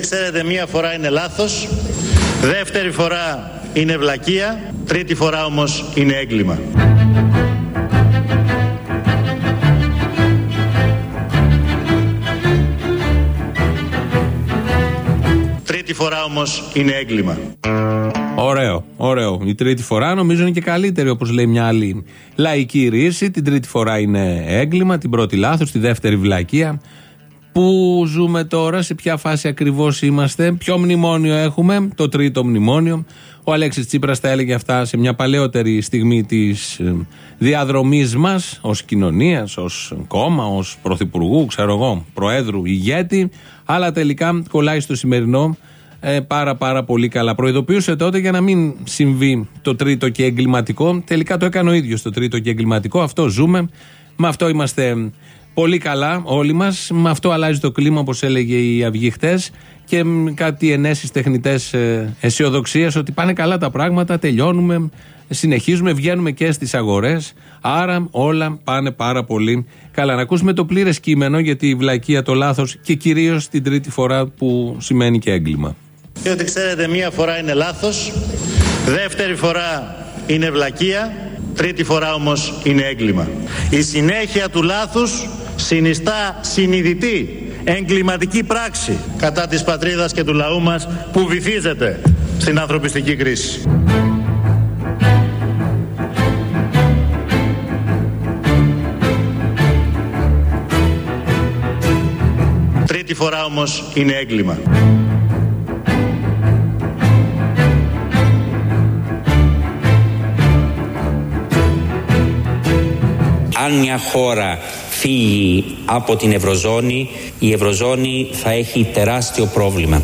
ξέρετε μία φορά είναι λάθος, δεύτερη φορά είναι βλακεία, τρίτη φορά όμως είναι έγκλημα. Τρίτη φορά όμως είναι έγκλημα. Ωραίο, ωραίο. Η τρίτη φορά νομίζω είναι και καλύτερη, όπως λέει μια άλλη λαϊκή ρίση. Την τρίτη φορά είναι έγκλημα, την πρώτη λάθος, τη δεύτερη βλακεία. Πού ζούμε τώρα, σε ποια φάση ακριβώς είμαστε, ποιο μνημόνιο έχουμε, το τρίτο μνημόνιο. Ο Αλέξης Τσίπρας τα έλεγε αυτά σε μια παλαιότερη στιγμή της ε, διαδρομής μας ως κοινωνίας, ως κόμμα, ως πρωθυπουργού, ξέρω εγώ, προέδρου, ηγέτη, αλλά τελικά κολλάει στο σημερινό ε, πάρα πάρα πολύ καλά. Προειδοποιούσε τότε για να μην συμβεί το τρίτο και εγκληματικό. Τελικά το έκανε ο ίδιος το τρίτο και εγκληματικό. Αυτό ζούμε. Με αυτό είμαστε πολύ καλά όλοι μας. Με αυτό αλλάζει το κλίμα όπως έλεγε η Αυγή χτες και κάτι ενέσεις τεχνητές ε, αισιοδοξίας ότι πάνε καλά τα πράγματα, τελειώνουμε, συνεχίζουμε, βγαίνουμε και στις αγορές. Άρα όλα πάνε πάρα πολύ καλά. Να ακούσουμε το πλήρες κείμενο γιατί η βλακεία το λάθος και κυρίως την τρίτη φορά που σημαίνει και έγκλημα. Και ότι ξέρετε μία φορά είναι λάθος, δεύτερη φορά είναι βλακεία, τρίτη φορά όμως είναι έγκλημα. Η συνέχεια του λάθους συνιστά συνειδητή εγκληματική πράξη κατά της πατρίδας και του λαού μας που βυθίζεται στην ανθρωπιστική κρίση. Τρίτη φορά όμως είναι έγκλημα. αν μια χώρα φύγει από την Ευρωζώνη, η Ευρωζώνη θα έχει τεράστιο πρόβλημα.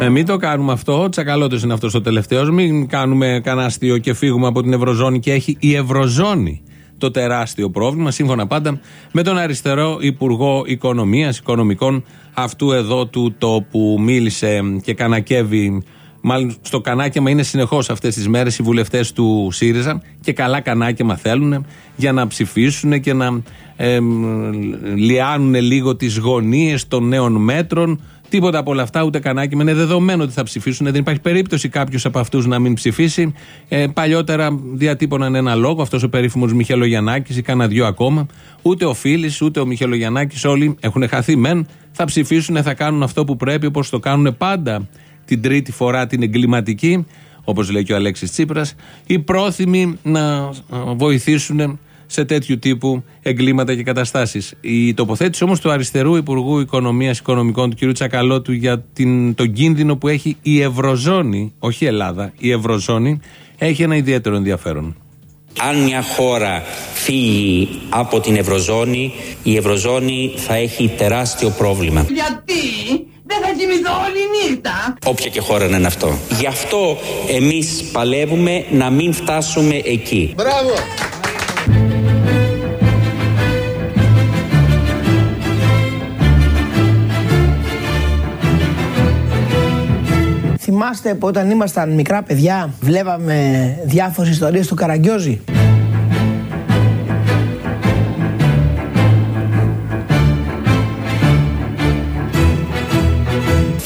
Ε, μην το κάνουμε αυτό. Τσακαλώτος είναι αυτός ο τελευταίος. Μην κάνουμε κανένα αστείο και φύγουμε από την Ευρωζώνη και έχει η Ευρωζώνη το τεράστιο πρόβλημα. Σύμφωνα πάντα με τον αριστερό Υπουργό Οικονομίας, Οικονομικών αυτού εδώ του τόπου. Μίλησε και κανακεύει Μάλλον στο κανάκεμα είναι συνεχώς αυτές τις μέρες οι βουλευτές του ΣΥΡΙΖΑ και καλά κανάκεμα θέλουν για να ψηφίσουν και να ε, λιάνουν λίγο τις γωνίες των νέων μέτρων. Τίποτα από όλα αυτά, ούτε κανάκεμα. Είναι δεδομένο ότι θα ψηφίσουν. Δεν υπάρχει περίπτωση κάποιος από αυτούς να μην ψηφίσει. Ε, παλιότερα διατύπωναν ένα λόγο, αυτός ο περίφημος Μιχελογιαννάκη ή κάνα δυο ακόμα. Ούτε ο Φίλης, ούτε ο Μιχελογιαννάκη, όλοι έχουν χαθεί μεν. Θα ψηφίσουν, θα κάνουν αυτό που πρέπει, όπως το κάνουν πάντα την τρίτη φορά την εγκληματική, όπως λέει και ο Αλέξης Τσίπρας, οι πρόθυμοι να βοηθήσουν σε τέτοιου τύπου εγκλήματα και καταστάσεις. Η τοποθέτηση όμως του αριστερού Υπουργού Οικονομίας Οικονομικών, του κ. Τσακαλώτου, για την, τον κίνδυνο που έχει η Ευρωζώνη, όχι η Ελλάδα, η Ευρωζώνη, έχει ένα ιδιαίτερο ενδιαφέρον. Αν μια χώρα φύγει από την Ευρωζώνη, η Ευρωζώνη θα έχει τεράστιο πρόβλημα. Γιατί δεν θα κοιμηθώ όλη νύχτα. Όποια και χώρα να είναι αυτό. Γι' αυτό εμείς παλεύουμε να μην φτάσουμε εκεί. Μπράβο. Θυμάστε που όταν ήμασταν μικρά παιδιά βλέπαμε διάφορες ιστορίες του Καραγκιόζη;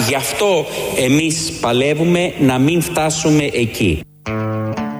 Γι' αυτό εμείς παλεύουμε να μην φτάσουμε εκεί.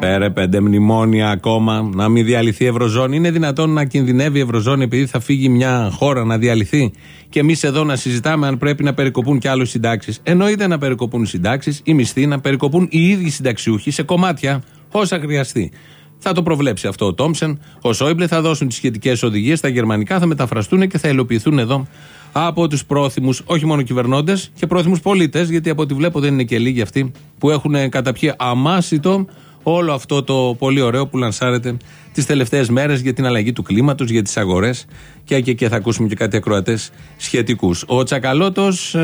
Πέρε πέντε μνημόνια ακόμα να μην διαλυθεί η Ευρωζώνη. Είναι δυνατόν να κινδυνεύει η Ευρωζώνη επειδή θα φύγει μια χώρα να διαλυθεί; Και εμείς εδώ να συζητάμε αν πρέπει να περικοπούν και άλλους συντάξεις. Εννοείται να περικοπούν οι συντάξεις, οι μισθοί, να περικοπούν οι ίδιοι συνταξιούχοι σε κομμάτια όσα χρειαστεί. Θα το προβλέψει αυτό ο Τόμψεν. Ο Σόιμπλε θα δώσουν τις σχετικές οδηγίες στα γερμανικά, θα μεταφραστούν και θα υλοποιηθούν εδώ από τους πρόθυμους, όχι μόνο κυβερνώντες και πρόθυμους πολίτες, γιατί από ό,τι βλέπω δεν είναι και λίγοι αυτοί που έχουν καταπιεί αμάσιτο όλο αυτό το πολύ ωραίο που λανσάρεται τις τελευταίες μέρες για την αλλαγή του κλίματος, για τις αγορές και, και, και θα ακούσουμε και κάτι ακροατές σχετικούς. Ο Τσακαλώτος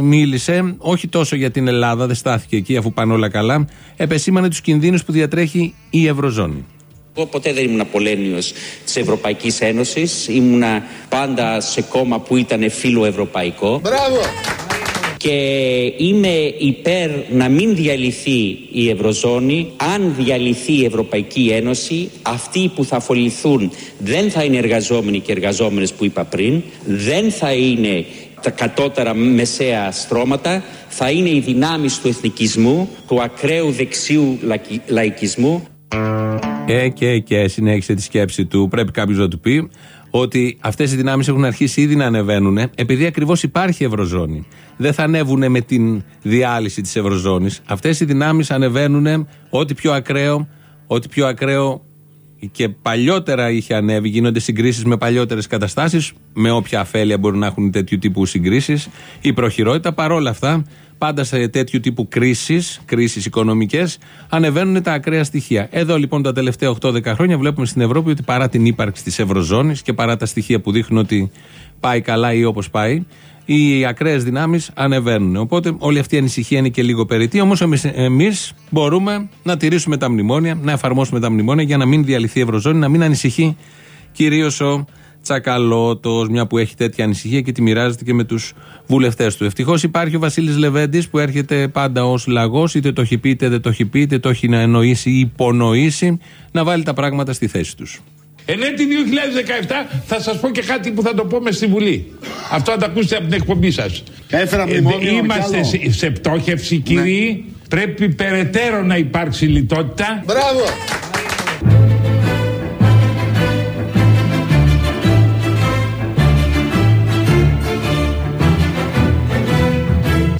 μίλησε όχι τόσο για την Ελλάδα, δεν στάθηκε εκεί αφού πάνε όλα καλά, επεσήμανε τους κινδύνους που διατρέχει η Ευρωζώνη. Εγώ ποτέ δεν ήμουν πολέμιος της Ευρωπαϊκής Ένωσης. Ήμουνα πάντα σε κόμμα που ήταν φίλο ευρωπαϊκό. Μπράβο. Και είμαι υπέρ να μην διαλυθεί η Ευρωζώνη. Αν διαλυθεί η Ευρωπαϊκή Ένωση, αυτοί που θα αφοληθούν δεν θα είναι εργαζόμενοι και εργαζόμενες που είπα πριν, δεν θα είναι τα κατώτερα μεσαία στρώματα θα είναι οι δυνάμεις του εθνικισμού, του ακραίου δεξιού λαϊκισμού. Ε, και, και, συνέχισε τη σκέψη του. Πρέπει κάποιος να του πει ότι αυτές οι δυνάμεις έχουν αρχίσει ήδη να ανεβαίνουν επειδή ακριβώς υπάρχει Ευρωζώνη. Δεν θα ανέβουν με την διάλυση της Ευρωζώνης. Αυτές οι δυνάμεις ανεβαίνουν ό,τι πιο ακραίο, ό,τι πιο ακραίο και παλιότερα είχε ανέβει, γίνονται συγκρίσεις με παλιότερες καταστάσεις, με όποια αφέλεια μπορούν να έχουν τέτοιου τύπου συγκρίσεις ή προχειρότητα. Παρόλα αυτά, πάντα σε τέτοιου τύπου κρίσεις, κρίσεις οικονομικές, ανεβαίνουν τα ακραία στοιχεία. Εδώ λοιπόν τα τελευταία 8-10 χρόνια βλέπουμε στην Ευρώπη ότι παρά την ύπαρξη της Ευρωζώνης και παρά τα στοιχεία που δείχνουν ότι πάει καλά ή όπως πάει, οι ακραίες δυνάμεις ανεβαίνουν. Οπότε όλη αυτή η ανησυχία είναι και λίγο περιττή. Όμως εμείς μπορούμε να τηρήσουμε τα μνημόνια, να εφαρμόσουμε τα μνημόνια για να μην διαλυθεί η Ευρωζώνη, να μην ανησυχεί κυρίως ο Τσακαλώτος, μια που έχει τέτοια ανησυχία και τη μοιράζεται και με τους βουλευτές του. Ευτυχώς υπάρχει ο Βασίλης Λεβέντης που έρχεται πάντα ως λαγός, είτε το έχει πει είτε δεν το έχει πει, είτε το έχει να εννοήσει ή υπονοήσει, να βάλει τα πράγματα στη θέση τους. Εν έτη 2017 θα σας πω και κάτι που θα το πω μες στη Βουλή. Αυτό θα το ακούσετε από την εκπομπή σας. Έφερα ε, Είμαστε σε, σε πτώχευση κύριοι. Ναι. Πρέπει περαιτέρω να υπάρξει λιτότητα. Μπράβο.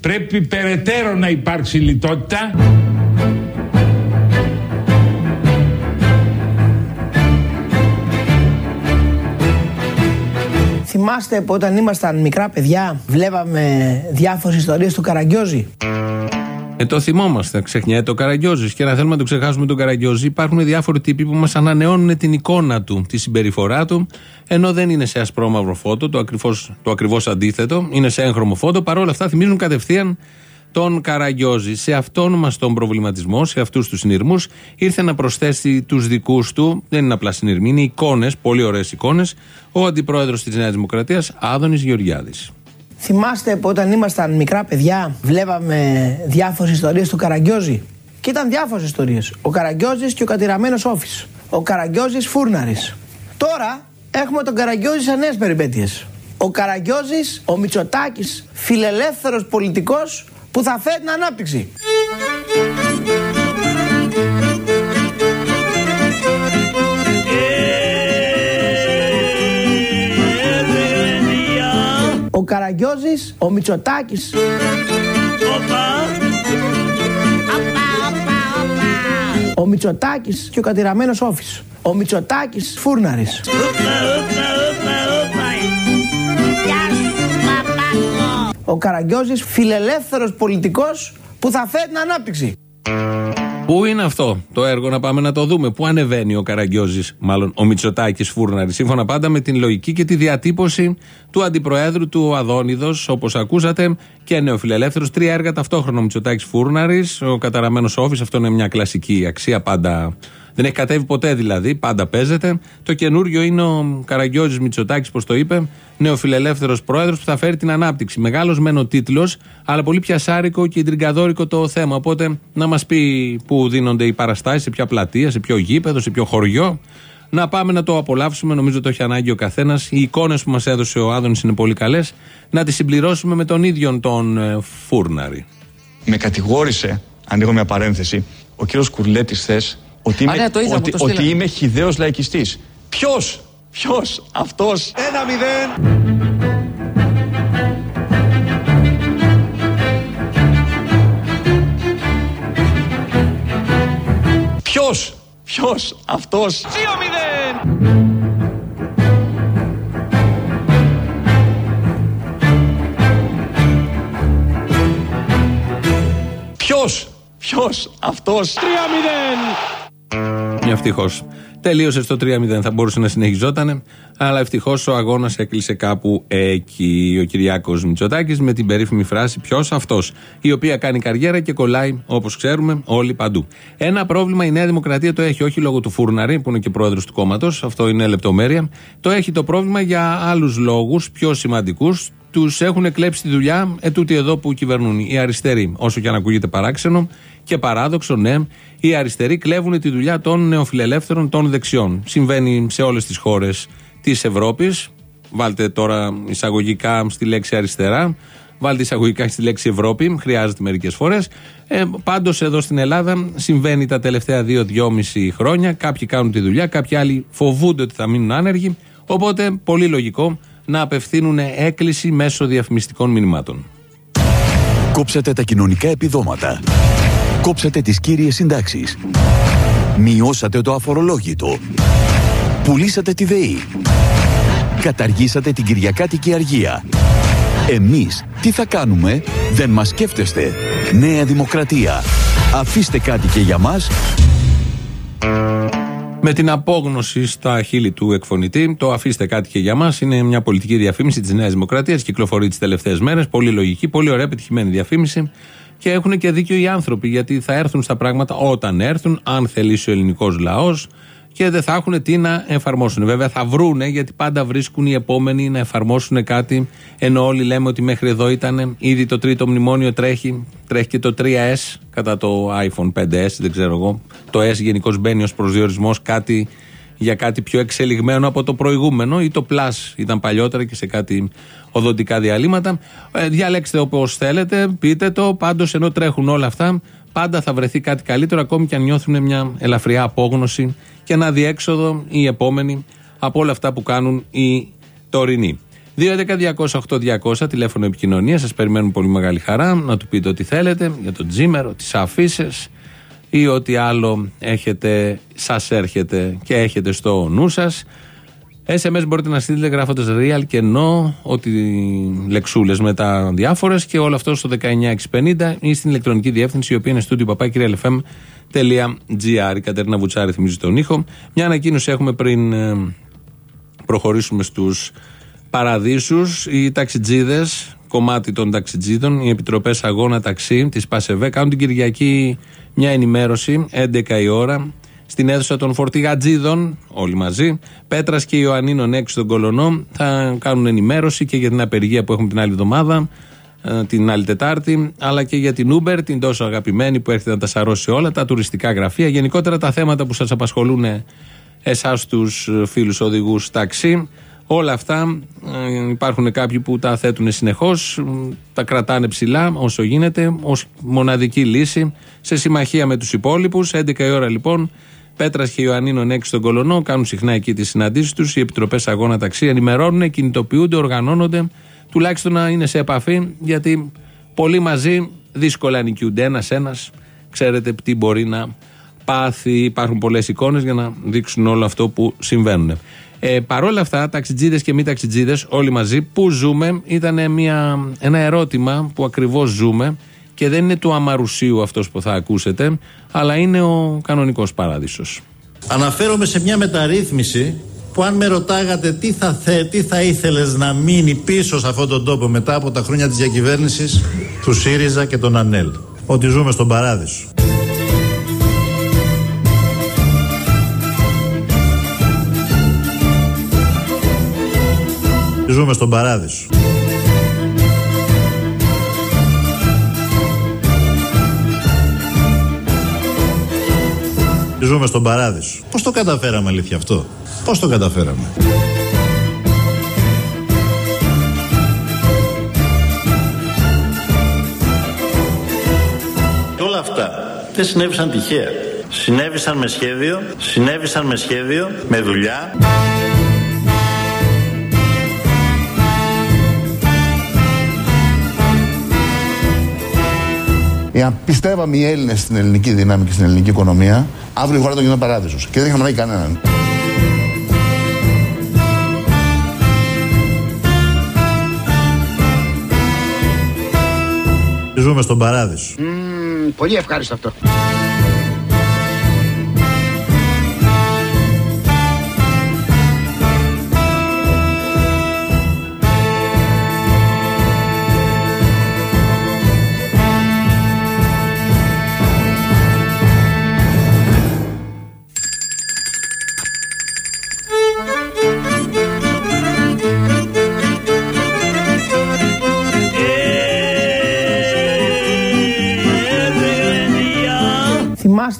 Πρέπει περαιτέρω να υπάρξει λιτότητα. Θυμάστε που όταν ήμασταν μικρά παιδιά βλέπαμε διάφορες ιστορίες του Καραγκιόζη; Ε, το θυμόμαστε. Ξεχνιέται το Καραγκιόζης. Και να θέλουμε να το ξεχάσουμε τον Καραγκιόζη, υπάρχουν διάφοροι τύποι που μας ανανεώνουν την εικόνα του, τη συμπεριφορά του, ενώ δεν είναι σε ασπρόμαυρο φώτο, το ακριβώς το ακριβώς αντίθετο, είναι σε έγχρωμο φώτο. Παρ' όλα αυτά θυμίζουν κατευθείαν τον Καραγκιόζη. Σε αυτόν μας τον προβληματισμό, σε αυτούς τους συνειρμούς, ήρθε να προσθέσει τους δικούς του, δεν είναι απλά συνειρμοί, είναι εικόνες, πολύ ωραίες εικόνες, ο αντιπρόεδρος της Νέας Δημοκρατίας, Άδωνης Γεωργιάδης. Θυμάστε που όταν ήμασταν μικρά παιδιά, βλέπαμε διάφορες ιστορίες του Καραγκιόζη; Και ήταν διάφορες ιστορίες. Ο Καραγκιόζης και ο κατηραμένος Όφης. Ο Καραγκιόζης Φούρναρης. Τώρα έχουμε τον Καραγκιόζη σε νέες περιπέτειες. Ο Καραγκιόζης, ο Μητσοτάκης, φιλελεύθερος πολιτικός που θα φέρει την ανάπτυξη. Καραγκιόζης, ο Μητσοτάκης. Ο Μητσοτάκης και ο κατηραμένος Όφης. Ο Μητσοτάκης Φούρναρης. ο Καραγκιόζης φιλελεύθερος πολιτικός που θα φέρει την ανάπτυξη. Πού είναι αυτό το έργο να πάμε να το δούμε. Πού ανεβαίνει ο Καραγκιόζης, μάλλον ο Μητσοτάκης Φούρναρη, σύμφωνα πάντα με την λογική και τη διατύπωση του αντιπροέδρου του Αδόνιδος, όπως ακούσατε, και νεοφιλελεύθερος. Τρία έργα ταυτόχρονα ο Μητσοτάκης Φούρναρης, ο καταραμένος Όφης, αυτό είναι μια κλασική αξία πάντα δεν έχει κατέβει ποτέ δηλαδή, πάντα παίζεται. Το καινούριο είναι ο Καραγκιόζης Μητσοτάκης, όπως το είπε, νεοφιλελεύθερος πρόεδρος που θα φέρει την ανάπτυξη. Μεγάλος μεν ο τίτλος, αλλά πολύ πιασάρικο και ιντριγκαδόρικο το θέμα. Οπότε να μας πει πού δίνονται οι παραστάσεις, σε ποια πλατεία, σε ποιο γήπεδο, σε ποιο χωριό. Να πάμε να το απολαύσουμε. Νομίζω το έχει ανάγκη ο καθένας. Οι εικόνες που μας έδωσε ο Άδωνης είναι πολύ καλές. Να τις συμπληρώσουμε με τον ίδιο τον ε, Φούρναρη. Με κατηγόρησε, ανοίγω μια παρένθεση, ο κύριος Κουρλέτης χθε ότι είμαι, Α, ναι, ότι, ότι είμαι χιδαίος λαϊκιστής. Ποιος, ποιος, αυτός; Ένα μηδέν. Ποιος, ποιος, αυτός; Δύο μηδέν. Ποιος, ποιος, αυτός; Τρία μηδέν. Ευτυχώς. Τελείωσε στο 3-0. Θα μπορούσε να συνεχιζόταν. Αλλά ευτυχώς ο αγώνας έκλεισε κάπου εκεί. Ο Κυριάκος Μητσοτάκης με την περίφημη φράση Ποιος αυτός. Η οποία κάνει καριέρα και κολλάει, όπως ξέρουμε, όλοι παντού. Ένα πρόβλημα η Νέα Δημοκρατία το έχει όχι λόγω του Φούρναρη, που είναι και πρόεδρος του κόμματος. Αυτό είναι λεπτομέρεια. Το έχει το πρόβλημα για άλλους λόγους πιο σημαντικούς. Τους έχουν κλέψει τη δουλειά ετούτοι εδώ που κυβερνούν. Οι αριστεροί, όσο και αν ακούγεται παράξενο και παράδοξο, ναι, οι αριστεροί κλέβουν τη δουλειά των νεοφιλελεύθερων των δεξιών. Συμβαίνει σε όλες τις χώρες της Ευρώπης. Βάλτε τώρα εισαγωγικά στη λέξη αριστερά. Βάλτε εισαγωγικά στη λέξη Ευρώπη. Χρειάζεται μερικές φορές. Ε, Πάντως εδώ στην Ελλάδα συμβαίνει τα τελευταία 2-2,5 χρόνια. Κάποιοι κάνουν τη δουλειά, κάποιοι άλλοι φοβούνται ότι θα μείνουν άνεργοι. Οπότε πολύ λογικό να απευθύνουν έκκληση μέσω διαφημιστικών μηνυμάτων. Κόψατε τα κοινωνικά επιδόματα. Κόψατε τις κύριες συντάξεις. Μειώσατε το αφορολόγητο. Πουλήσατε τη ΔΕΗ. Καταργήσατε την Κυριακάτικη Αργία. Εμείς τι θα κάνουμε, δεν μας σκέφτεστε. Νέα Δημοκρατία. Αφήστε κάτι και για μας. Με την απόγνωση στα χείλη του εκφωνητή, το αφήστε κάτι και για μας. Είναι μια πολιτική διαφήμιση της Νέας Δημοκρατίας. Κυκλοφορεί τις τελευταίες μέρες. Πολύ λογική, πολύ ωραία, πετυχημένη διαφήμιση. Και έχουν και δίκιο οι άνθρωποι, γιατί θα έρθουν στα πράγματα όταν έρθουν, αν θελήσει ο ελληνικός λαός και δεν θα έχουν τι να εφαρμόσουν. Βέβαια θα βρούνε, γιατί πάντα βρίσκουν οι επόμενοι να εφαρμόσουν κάτι. Ενώ όλοι λέμε ότι μέχρι εδώ ήταν ήδη το τρίτο μνημόνιο τρέχει. Τρέχει και το 3S κατά το iPhone 5S, δεν ξέρω εγώ. Το S γενικώς μπαίνει ως προσδιορισμός κάτι για κάτι πιο εξελιγμένο από το προηγούμενο ή το Plus ήταν παλιότερα και σε κάτι οδοντικά διαλύματα. Ε, διαλέξτε όπως θέλετε, πείτε το. Πάντως ενώ τρέχουν όλα αυτά, πάντα θα βρεθεί κάτι καλύτερο, ακόμη και αν νιώθουν μια ελαφριά απόγνωση και ένα διέξοδο οι επόμενοι από όλα αυτά που κάνουν οι τωρινοί. 2.11.208.200 τηλέφωνο επικοινωνίας. Σας περιμένουν πολύ μεγάλη χαρά να του πείτε ό,τι θέλετε για τον τζίμερο, τις αφήσει ή ό,τι άλλο έχετε, σας έρχεται και έχετε στο νου σας. SMS μπορείτε να στείλετε γράφοντας real και no, ότι λεξούλες μετά διάφορες και όλο αυτό στο 19650 ή στην ηλεκτρονική διεύθυνση η οποία είναι στούντιο παπάκυριαλεφm.gr. Η Κατερίνα Βουτσάρη θυμίζει τον ήχο. Μια ανακοίνωση έχουμε πριν ε, προχωρήσουμε στους παραδείσους. Οι ταξιτζίδες, κομμάτι των ταξιτζίδων, οι επιτροπές αγώνα ταξί της ΠΑΣΕΒΕ κάνουν την Κυριακή μια ενημέρωση 11 η ώρα στην αίθουσα των φορτηγατζίδων, όλοι μαζί. Πέτρας και Ιωαννίνων έξω στον Κολονό θα κάνουν ενημέρωση και για την απεργία που έχουμε την άλλη εβδομάδα, ε, την άλλη Τετάρτη, αλλά και για την Uber, την τόσο αγαπημένη που έρχεται να τα σαρώσει όλα, τα τουριστικά γραφεία, γενικότερα τα θέματα που σας απασχολούν εσάς τους φίλους οδηγούς ταξί. Όλα αυτά ε, υπάρχουν κάποιοι που τα θέτουν συνεχώς, τα κρατάνε ψηλά όσο γίνεται, ως μοναδική λύση, σε συμμαχία με τους υπόλοιπους. 11 η ώρα λοιπόν, Πέτρας και Ιωαννίνων έξω στον Κολονό κάνουν συχνά εκεί τις συναντήσεις τους. Οι επιτροπές αγώνα ταξί ενημερώνουν, κινητοποιούνται, οργανώνονται, τουλάχιστον να είναι σε επαφή, γιατί πολλοί μαζί δύσκολα νικιούνται ένα-ένα. Ξέρετε τι μπορεί να πάθει. Υπάρχουν πολλές εικόνες για να δείξουν όλο αυτό που συμβαίνουν. Ε, Παρ' όλα αυτά, ταξιτζίδες και μη ταξιτζίδες, όλοι μαζί, που ζούμε, ήταν μια, ένα ερώτημα που ακριβώς ζούμε και δεν είναι του αμαρουσίου αυτός που θα ακούσετε, αλλά είναι ο κανονικός παράδεισος. Αναφέρομαι σε μια μεταρρύθμιση που αν με ρωτάγατε τι θα, θε, τι θα ήθελες να μείνει πίσω σε αυτόν τον τόπο μετά από τα χρόνια της διακυβέρνησης του ΣΥΡΙΖΑ και των ΑΝΕΛ. Ότι ζούμε στον παράδεισο. Ζούμε στον παράδεισο. Ζούμε στον παράδεισο. Πώς το καταφέραμε αλήθεια αυτό; Πώς το καταφέραμε; Και όλα αυτά δεν συνέβησαν τυχαία. Συνέβησαν με σχέδιο, συνέβησαν με σχέδιο, με δουλειά. Εάν πιστεύαμε οι Έλληνες στην ελληνική δύναμη και στην ελληνική οικονομία, αύριο η χώρα θα γινόταν παράδεισος. Και δεν είχαμε ανάγκη κανέναν. Ζούμε στον παράδεισο. Mm, πολύ ευχάριστο αυτό.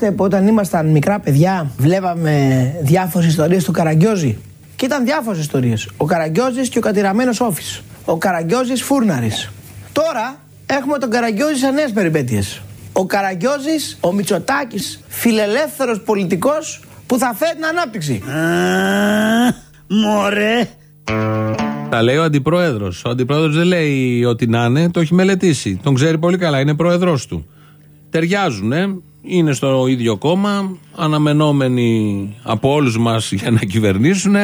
Θυμάστε που όταν ήμασταν μικρά παιδιά βλέπαμε διάφορες ιστορίες του Καραγκιόζη; Και Και ήταν διάφορες ιστορίες. Ο Καραγκιόζης και ο κατηραμένος Όφης. Ο Καραγκιόζης Φούρναρης. Τώρα έχουμε τον Καραγκιόζη σε νέες περιπέτειες. Ο Καραγκιόζης, ο Μητσοτάκης, φιλελεύθερος πολιτικός που θα φέρει την ανάπτυξη. Μωρέ. Τα λέει ο αντιπρόεδρος. Ο αντιπρόεδρος δεν λέει ότι να είναι, το έχει μελετήσει. Τον ξέρει πολύ καλά, είναι πρόεδρός του. Ταιριάζουν, είναι στο ίδιο κόμμα, αναμενόμενοι από όλους μας για να κυβερνήσουν,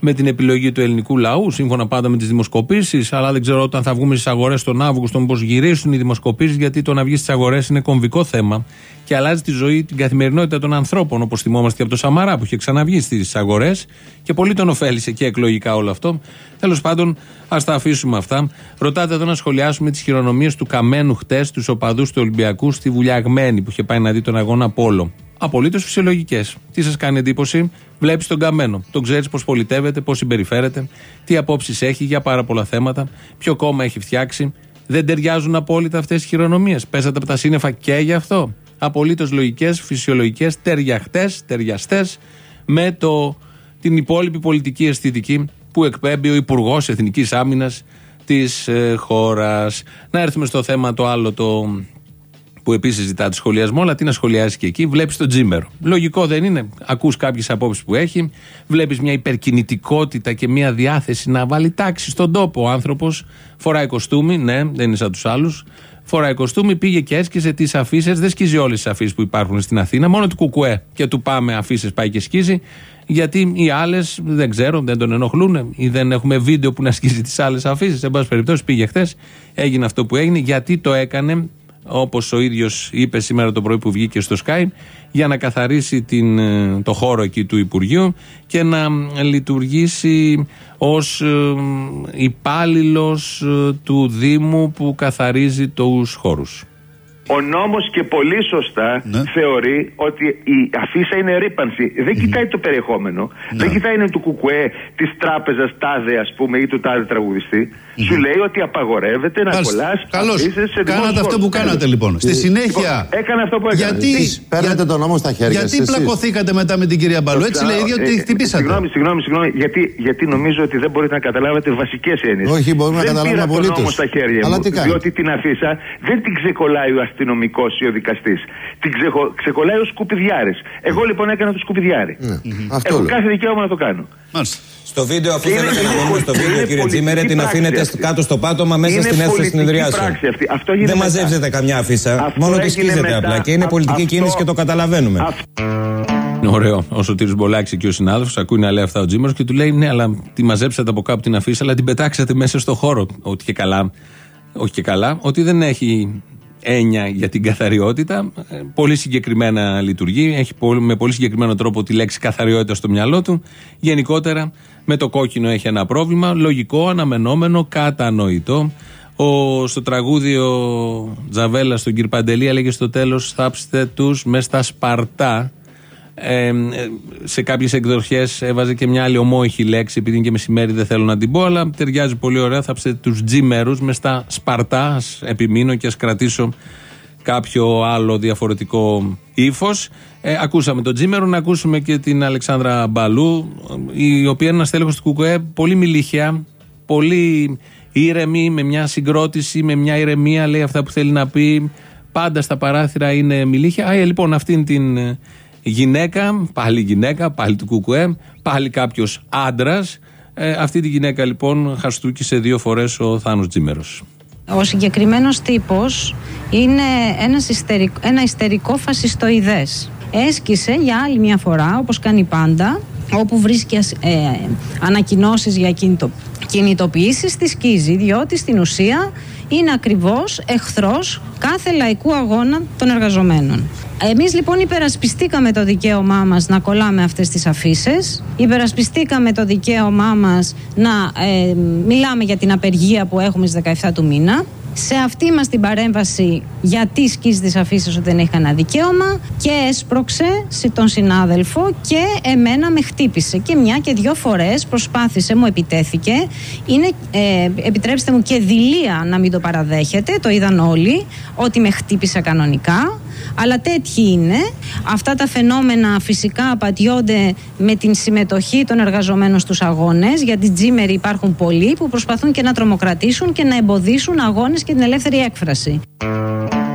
με την επιλογή του ελληνικού λαού, σύμφωνα πάντα με τις δημοσκοπήσεις. Αλλά δεν ξέρω όταν θα βγούμε στις αγορές τον Αύγουστο, μήπως γυρίσουν οι δημοσκοπήσεις, γιατί το να βγεις στις αγορές είναι κομβικό θέμα και αλλάζει τη ζωή, την καθημερινότητα των ανθρώπων, όπως θυμόμαστε και από το Σαμαρά που είχε ξαναβγεί στις αγορές και πολύ τον ωφέλησε και εκλογικά όλο αυτό. Τέλος πάντων, ας τα αφήσουμε αυτά. Ρωτάτε εδώ να σχολιάσουμε τις χειρονομίες του Καμένου χτες, τους οπαδούς του Ολυμπιακού στη Βουλιαγμένη που είχε πάει να δει τον αγώνα Πόλο. Απολύτως φυσιολογικές. Τι σας κάνει εντύπωση, βλέπεις τον Καμένο. Τον ξέρεις πώς πολιτεύεται, πώς συμπεριφέρεται, τι απόψεις έχει για πάρα πολλά θέματα, ποιο κόμμα έχει φτιάξει. Δεν ταιριάζουν απόλυτα αυτές οι χειρονομίες. Πέσατε από τα σύννεφα και γι' αυτό απολύτως λογικές, φυσιολογικές, ταιριαχτές, ταιριαστές με το, την υπόλοιπη πολιτική αισθητική που εκπέμπει ο Υπουργός Εθνικής Άμυνας της ε, χώρας. Να έρθουμε στο θέμα το άλλο, το που επίσης ζητά τη σχολιασμό, αλλά τι να σχολιάσει και εκεί. Βλέπεις τον Τζίμερο. Λογικό δεν είναι. Ακούς κάποιες απόψεις που έχει. Βλέπεις μια υπερκινητικότητα και μια διάθεση να βάλει τάξη στον τόπο. Ο άνθρωπος φοράει κοστούμι, ναι, δεν είναι σαν τους άλλους. Φοράει κοστούμι, πήγε και έσκησε τις αφήσει. Δεν σκίζει όλες τις αφήσει που υπάρχουν στην Αθήνα. Μόνο του Κουκουέ και του Πάμε αφήσει πάει και σκίζει. Γιατί οι άλλες δεν ξέρω, δεν τον ενοχλούν ή δεν έχουμε βίντεο που να σκίζει τις άλλες αφήσει. Εν πάση περιπτώσει, πήγε χθες, έγινε αυτό που έγινε. Γιατί το έκανε, όπως ο ίδιος είπε σήμερα το πρωί που βγήκε στο Skype, για να καθαρίσει την, ε, το χώρο εκεί του Υπουργείου και να λειτουργήσει ως ε, υπάλληλος ε, του Δήμου που καθαρίζει τους χώρους. Ο νόμος και πολύ σωστά ναι. θεωρεί ότι η αφίσα είναι ρήπανση. Δεν κοιτάει το περιεχόμενο. Ναι. Δεν κοιτάει είναι του κουκουέ, της τράπεζας τάδε, ας πούμε, ή του τάδε τραγουδιστή. Σου λέει ότι απαγορεύεται να κολλάς αφήσει σε Κάνατε αυτό που κάνατε λοιπόν. Στη συνέχεια. Λοιπόν, έκανε αυτό που έκανε. Γιατί παίρνετε τον νόμο στα χέρια Γιατί πλακωθήκατε μετά με την κυρία Μπαλού; Έτσι λέει ίδιο ότι χτυπήσατε. Συγγνώμη, συγγνώμη, συγγνώμη. Γιατί, γιατί νομίζω ότι δεν μπορείτε να καταλάβετε βασικές έννοιες. Όχι, μπορούμε να καταλάβουμε απολύτω. Δεν πήρα τον νόμο στα χέρια μου. Διότι την αφίσα δεν την ξεκολλάει ο αστυνομικός ή ο δικαστής. Την ξεκολλάει ο σκουπιδιάρης. Εγώ λοιπόν έκανα το σκουπιδιάρι. Ναι. Έχω κάθε δικαίωμα να το κάνω. Στο βίντεο, αφού θέλετε να δούμε στο βίντεο, κύριε Τζίμερε, την αφήνετε κάτω στο πάτωμα μέσα στην αίθουσα συνεδριάσεων. Δεν μαζεύετε καμιά αφίσα. Μόνο τη σκίζετε απλά. Και είναι πολιτική κίνηση και το καταλαβαίνουμε. Ωραίο. Ο Σωτήρης Μπολάκης και ο συνάδελφος ακούει να λέει αυτά ο Τζίμερος και του λέει: Ναι, αλλά τη μαζέψατε από κάπου την αφίσα, αλλά την πετάξατε μέσα στο χώρο. Ότι και καλά. Όχι και καλά. Ότι δεν έχει έννοια για την καθαριότητα. Ε, πολύ συγκεκριμένα λειτουργεί. Έχει με πολύ συγκεκριμένο τρόπο τη λέξη καθαριότητα στο μυαλό του. Γενικότερα με το κόκκινο έχει ένα πρόβλημα. Λογικό, αναμενόμενο, κατανοητό. Ο, στο τραγούδι ο Τζαβέλα στον κύριο Παντελή έλεγε στο τέλος: Θάψτε τους μες στα Σπαρτά. Ε, σε κάποιες εκδοχές έβαζε και μια άλλη ομόηχη λέξη, επειδή είναι και μεσημέρι δεν θέλω να την πω, αλλά ταιριάζει πολύ ωραία. Θα ψετε τους τζίμερου μες στα Σπαρτά. Ας επιμείνω και ας κρατήσω κάποιο άλλο διαφορετικό ύφος. Ε, ακούσαμε τον Τζίμερο, να ακούσουμε και την Αλεξάνδρα Μπαλού, η οποία είναι ένας τέλεχος του Κουκουέ, πολύ μιλήχια, πολύ ήρεμη, με μια συγκρότηση, με μια ηρεμία, λέει αυτά που θέλει να πει. Πάντα στα παράθυρα είναι μιλήχια. Α, ε, λοιπόν, αυτήν την γυναίκα, πάλι γυναίκα, πάλι του Κουκουέ, πάλι κάποιος άντρας. Ε, αυτή τη γυναίκα λοιπόν χαστούκησε δύο φορές ο Θάνος Τζίμερος. Ο συγκεκριμένος τύπος είναι ένας ιστερικ, ένα ιστερικό φασιστοειδές. Έσκησε για άλλη μια φορά, όπως κάνει πάντα, όπου βρίσκει ε, ανακοινώσεις για κινητο, κινητοποιήσεις, τη σκίζει, διότι στην ουσία είναι ακριβώς εχθρός κάθε λαϊκού αγώνα των εργαζομένων. Εμείς λοιπόν υπερασπιστήκαμε το δικαίωμά μας να κολλάμε αυτές τις αφήσεις. υπερασπιστήκαμε το δικαίωμά μας να ε, μιλάμε για την απεργία που έχουμε στις 17 του μήνα σε αυτή μας την παρέμβαση γιατί σκίζει τις αφήσει ότι δεν έχει κανένα δικαίωμα και έσπρωξε τον συνάδελφο και εμένα με χτύπησε. Και μια και δυο φορές προσπάθησε, μου επιτέθηκε. Είναι, ε, επιτρέψτε μου και δηλία να μην το παραδέχετε το είδαν όλοι ότι με χτύπησε κανονικά αλλά τέτοιοι είναι. Αυτά τα φαινόμενα φυσικά απατιώνται με την συμμετοχή των εργαζομένων στους αγώνες, γιατί τζίμεροι υπάρχουν πολλοί που προσπαθούν και να τρομοκρατήσουν και να εμποδίσουν αγώνες και την ελεύθερη έκφραση.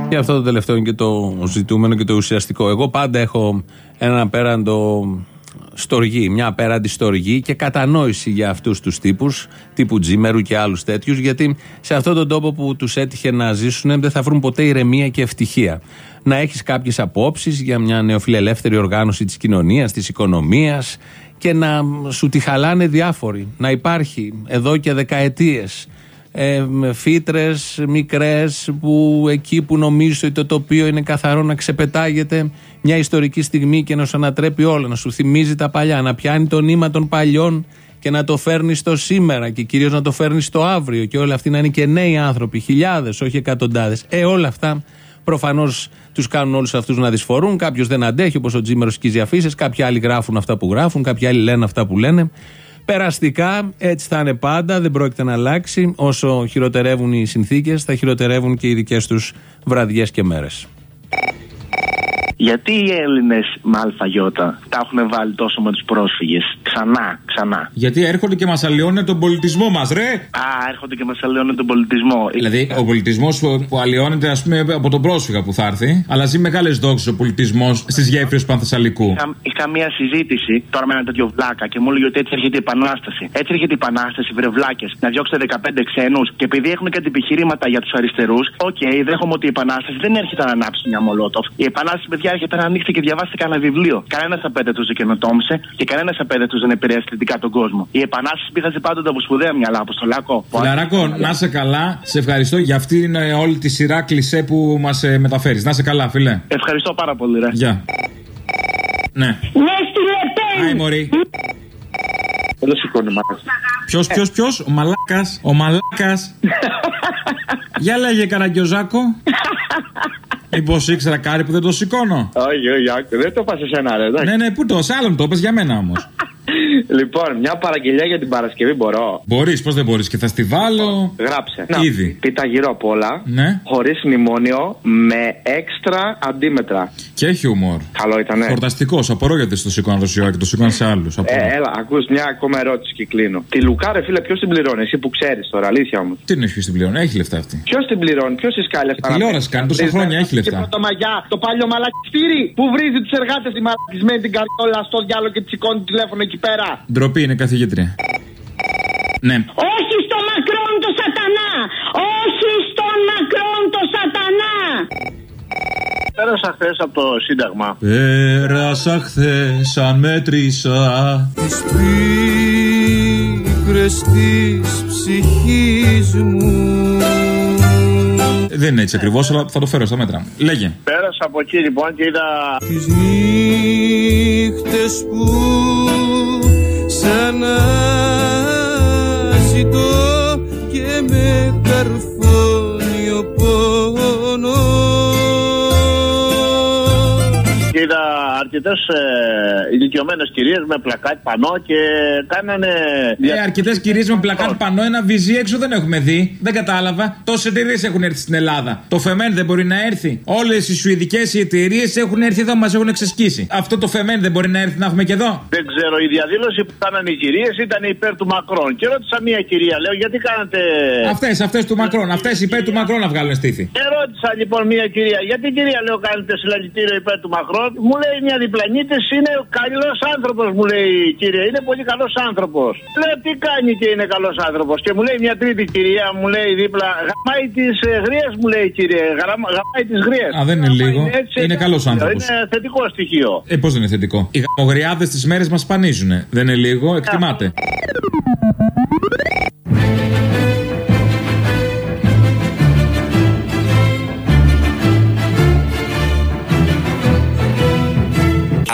Και αυτό το τελευταίο είναι και το ζητούμενο και το ουσιαστικό. Εγώ πάντα έχω έναν απέραντο στοργή, μια απέραντη στοργή και κατανόηση για αυτούς τους τύπους, τύπου Τζίμερου και άλλους τέτοιους, γιατί σε αυτόν τον τόπο που τους έτυχε να ζήσουν δεν θα βρουν ποτέ ηρεμία και ευτυχία. Να έχεις κάποιες απόψεις για μια νεοφιλελεύθερη οργάνωση της κοινωνίας, της οικονομίας και να σου τη χαλάνε διάφοροι. Να υπάρχει εδώ και δεκαετίες ε, φύτρες μικρές που εκεί που νομίζεις ότι το τοπίο είναι καθαρό να ξεπετάγεται μια ιστορική στιγμή και να σου ανατρέπει όλα, να σου θυμίζει τα παλιά, να πιάνει το νήμα των παλιών και να το φέρνεις στο σήμερα και κυρίως να το φέρνεις στο αύριο και όλα αυτοί να είναι και νέοι άνθρωποι, χιλιάδες, όχι εκατοντάδες. Ε, όλα αυτά προφανώς τους κάνουν όλους αυτούς να δυσφορούν. Κάποιος δεν αντέχει, όπως ο Τζίμερος σκίζει αφήσεις. Κάποιοι άλλοι γράφουν αυτά που γράφουν, κάποιοι άλλοι λένε αυτά που λένε. Περαστικά, έτσι θα είναι πάντα, δεν πρόκειται να αλλάξει. Όσο χειροτερεύουν οι συνθήκες, θα χειροτερεύουν και οι δικές τους βραδιές και μέρες. Γιατί οι Έλληνες με ΑΙ τα έχουν βάλει τόσο με τους πρόσφυγες; Ξανά, ξανά. Γιατί έρχονται και μας αλλοιώνουν τον πολιτισμό μας, ρε! Α, έρχονται και μας αλλοιώνουν τον πολιτισμό. Δηλαδή, ο πολιτισμός που αλλοιώνεται, ας πούμε, από τον πρόσφυγα που θα έρθει, αλλά ζει μεγάλες δόξει ο πολιτισμός στις γέφυρες Πανθεσσαλικού. Είχα, είχα μία συζήτηση τώρα με ένα τέτοιο βλάκα και μου έλεγε ότι έτσι έρχεται η Επανάσταση. Έτσι έρχεται η Επανάσταση, βρεβλάκε. Να διώξετε 15 ξένους και επειδή έχουν κάτι επιχειρήματα για τους αριστερούς, οκ, okay, δέχομαι ότι η Επανάσταση δεν έρχεται να ανάψει μια μολότοφ. Η Επανάσταση, παιδιά, έρχεται να ανοίξει και διαβάσετε κανένα βιβλίο. Κανένα απέτετο δεν καινοτόμησε και κανένα απέτετο δεν επηρέασε θετικά τον κόσμο. Η επανάσταση πήραζε πάντοτε από σπουδαία μυαλά, από στο λάκκο. Λαράκο, να σε καλά. Σε ευχαριστώ για αυτήν όλη τη σειρά κλισέ που μας ε, μεταφέρεις. Να σε καλά, φίλε. Ευχαριστώ πάρα πολύ, ρε. Γεια. Ναι. Ναι, στη Λεπέν. Άι, Μωρή. Δεν το σηκώνει, μάλλον. Ποιος, ποιος, ποιος, ο Μαλάκας. Ο Μαλάκας. Για λέγε, Καραγκιόζάκο. Μήπως ήξερα κάτι που δεν το σηκώνω; Όχι, όχι, δεν το πας σε σένα, ρε. Ναι, ναι, πού το, σε άλλον το πες για μένα όμως. Λοιπόν, μια παραγγελιά για την Παρασκευή μπορώ. Μπορείς, πώς δεν μπορείς και θα στη βάλω. Γράψε. Ήδη. Πίτα γύρω απ' όλα. Ναι. Χωρίς μνημόνιο, με έξτρα αντίμετρα. Και έχει χιούμορ. Καλό ήταν. Φορταστικό. Απορώ γιατί στο σηκώνω το και το σηκώνω σε άλλους. Ε, έλα, ακούς μια ακόμα ερώτηση και κλείνω. Τη Λουκάρε, φίλε, ποιος την πληρώνει, εσύ που ξέρεις τώρα, αλήθεια όμως. Τι είναι ποιος την πληρώνει, έχει λεφτά αυτή. Ποιος την πληρώνει, ποιος τη κάνει λεφτά. Ε, τηλεόραση κάνει, τόσα χρόνια έχει λεφτά. Το μαγιά, το παλιό μαλακιστήρι που βρίζει τους εργάτες τη μαλακισμένη την καριόλα στο διάλογο και τη σηκώνει τηλέφωνο εκεί πέρα. Ντροπή είναι καθηγήτρια. Ναι. Όχι στο Μακρόν το σατανά! Όχι στον Μακρόν το σατανά! Πέρασα χθες από το Σύνταγμα. Πέρασα χθες σαν μέτρησα τις πίκρες της ψυχής μου δεν είναι έτσι ακριβώς, αλλά θα το φέρω στα μέτρα μου. Λέγε. Πέρασα από εκεί λοιπόν και είδα. Τις νύχτες που ξαναζητώ και με καρφώνεις αρκετές ε, ηλικιωμένες κυρίες με πλακάτι πανό και κάνανε. Ε, αρκετές κυρίες με πλακάτι πανό, ένα βυζί έξω δεν έχουμε δει. Δεν κατάλαβα. Τόσες εταιρείες έχουν έρθει στην Ελλάδα. Το Φεμέν δεν μπορεί να έρθει. Όλες οι σουηδικές εταιρείες έχουν έρθει εδώ, μας έχουν εξασκήσει. Αυτό το Φεμέν δεν μπορεί να έρθει να έχουμε και εδώ; Δεν ξέρω, η διαδήλωση που κάνανε οι κυρίες ήταν υπέρ του Μακρόν. Και ρώτησα μία κυρία, λέω, γιατί κάνατε. Αυτές, αυτές του Μακρόν. Αυτές υπέρ του Μακρόν να βγάλουν στήθη. Και ρώτησα λοιπόν μία κυρία, γιατί κυρία, λέω, κάνετε συλλαλητήριο υπέρ του Μακρόν. Μου λέει μια διπλανήτη είναι καλός άνθρωπος, μου λέει η κυρία. Είναι πολύ καλός άνθρωπος. Λέω τι κάνει και είναι καλός άνθρωπος. Και μου λέει μια τρίτη κυρία, μου λέει δίπλα, γαμάει τις ε, γρίε, μου λέει η κυρία. Γαμάει τις γρίε. Α, δεν είναι λίγο. Έτσι, είναι καλός άνθρωπος. Είναι θετικό στοιχείο. Ε, πώς δεν είναι θετικό; Οι γαμογριάδες τις μέρες μας σπανίζουν. Δεν είναι λίγο, εκτιμάται.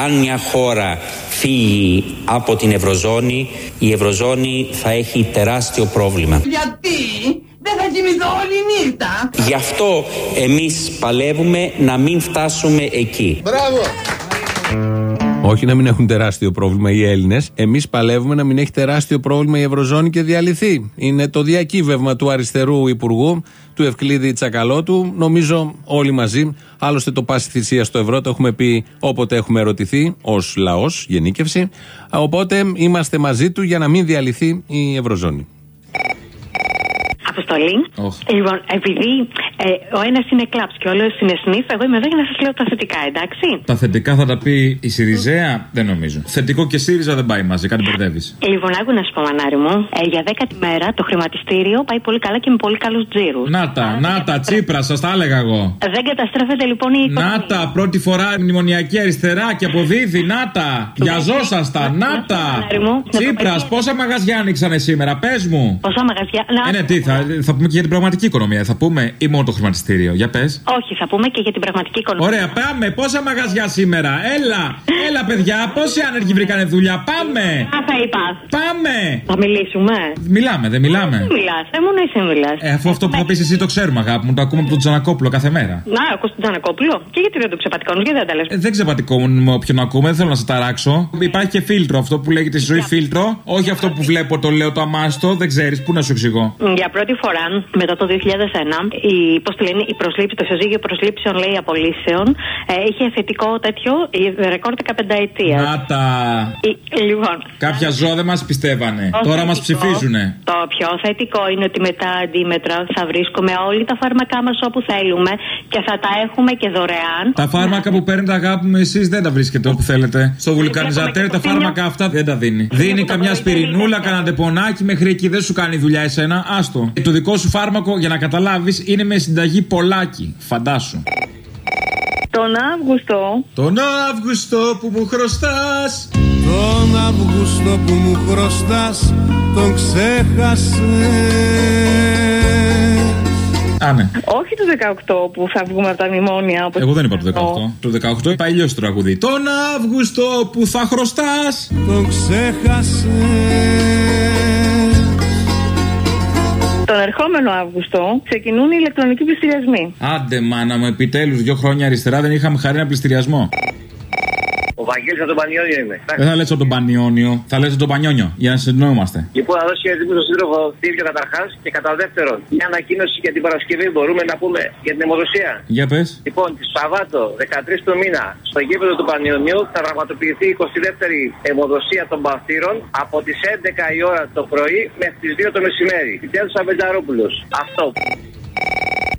Αν μια χώρα φύγει από την Ευρωζώνη, η Ευρωζώνη θα έχει τεράστιο πρόβλημα. Γιατί; Δεν θα κοιμηθώ όλη νύχτα. Γι' αυτό εμείς παλεύουμε να μην φτάσουμε εκεί. Μπράβο! Όχι να μην έχουν τεράστιο πρόβλημα οι Έλληνες. Εμείς παλεύουμε να μην έχει τεράστιο πρόβλημα η Ευρωζώνη και διαλυθεί. Είναι το διακύβευμα του αριστερού Υπουργού, του Ευκλήδη Τσακαλώτου. Νομίζω όλοι μαζί. Άλλωστε το πάση θυσία στο ευρώ το έχουμε πει όποτε έχουμε ερωτηθεί ως λαός, γενίκευση. Οπότε είμαστε μαζί του για να μην διαλυθεί η Ευρωζώνη. Αποστολή. Λοιπόν, επειδή ε, ο ένας είναι κλαμπ και ο άλλος είναι σνιφ, εγώ είμαι εδώ για να σας λέω τα θετικά, εντάξει; Τα θετικά θα τα πει η Σιριζέα, δεν νομίζω. Θετικό και ΣΥΡΙΖΑ δεν πάει μαζί, κάτι μπερδεύεις. Λοιπόν, άκου να σου πω, μανάρι μου. Ε, για δέκατη μέρα το χρηματιστήριο πάει πολύ καλά και με πολύ καλούς τζίρους. Να τα, να τα, τσίπρα, σας τα έλεγα εγώ. Δεν καταστρέφεται λοιπόν η οικονομία. Να τα, πρώτη φορά μνημονιακή αριστερά και αποδίδει, να τα. Γιαζόσαστα, να τα. Τσίπρας, πόσα μαγαζιά άνοιξαν σήμερα, πες μου. Πόσα μαγαζιά. Ε, ναι, τι, θα, θα πούμε και για την πραγματική οικονομία. Θα πούμε ή μόνο το χρηματιστήριο. Για πες. Όχι, θα πούμε και για την πραγματική οικονομία. Ωραία, πάμε. Πόσα μαγαζιά σήμερα. Έλα, έλα, παιδιά. Πόσοι άνεργοι βρήκανε δουλειά. Πάμε. Α, θα είπα. Πάμε. Θα μιλήσουμε. Μιλάμε, δεν μιλάμε. Δεν μιλάς, ε, μόνο εσύ μιλάς. Ε, αφού αυτό που θα πει εσύ το ξέρουμε, αγάπη μου. Το ακούμε από τον Τζανακόπουλο κάθε μέρα. Να, ακούς τον Τζανακόπουλο. Και γιατί δεν το ξεπατικώνεις, γιατί δεν τα λες. Ε, δεν ξεπατικώνουν με όποιον ακούμε, δεν θέλω να σε ταράξω. Υπάρχει και φίλτρο, αυτό που λέγεται στη ζωή φίλτρο. Όχι αυτό που βλέπω, το λέω το αμάστο, δεν ξέρεις, πού να σου εξηγώ. Για πρώτη φορά μετά το 2001 η, πώς λένε, η προσλήψη, το ισοζύγιο προσλήψεων λέει απολύσεων ε, είχε θετικό τέτοιο ρεκόρ 15 ετία. Να τα. λοιπόν. Κάποια ζώα δεν μας πιστεύανε. Τώρα μας ψηφίζουνε. Το πιο θετικό είναι ότι μετά αντίμετρα θα βρίσκουμε όλοι τα φάρμακά μας όπου θέλουμε και θα τα έχουμε και δωρεάν. Τα φάρμακα που παίρνετε αγάπη μου εσείς δεν τα βρίσκετε όπου θέλετε. Στο βουλκανιζατέρ τα φάρμακα αυτά δεν τα δίνει. Δίνει καμιά σπυρινούλα, κανένα τεπονάκι μέχρι εκεί δεν σου κάνει δουλειά εσένα. Άστο. Το δικό σου φάρμακο για να καταλάβεις είναι με συνταγή πολλάκι. Φαντάσου. Τον Αύγουστο. Τον Αύγουστο που μου χρωστάς Τον Αύγουστο που μου χρωστάς Τον ξέχασες Α, ναι. Όχι το 18 που θα βγούμε από τα μνημόνια. Όπως Εγώ δεν είπα το 18. Το 18 είπα αλλιώ το τραγουδί. Τον Αύγουστο που θα χρωστάς Τον ξέχασες τον ερχόμενο Αύγουστο ξεκινούν οι ηλεκτρονικοί πληστηριασμοί. Άντε, μάνα μου, επιτέλους, δύο χρόνια αριστερά δεν είχαμε χαρεί ένα πληστηριασμό. Ο Βαγγέλης από τον Πανιόνιο είμαι. Δεν θα λες από τον Πανιόνιο, θα λες από τον Πανιόνιο, για να συνεννοούμαστε. Λοιπόν, να δώσει χαιρετισμό στον σύντροφο Τύριο καταρχάς και κατά δεύτερον, μια ανακοίνωση για την Παρασκευή μπορούμε να πούμε για την αιμοδοσία. Για πες. Λοιπόν, τη Σαββάτο 13 του μήνα στο γήπεδο του Πανιονίου θα πραγματοποιηθεί η 22η αιμοδοσία των Παθήρων από τις 11 η ώρα το πρωί μέχρι τις 2 το μεσημέρι. Τέλο Αβεντζαρόπουλο. Αυτό.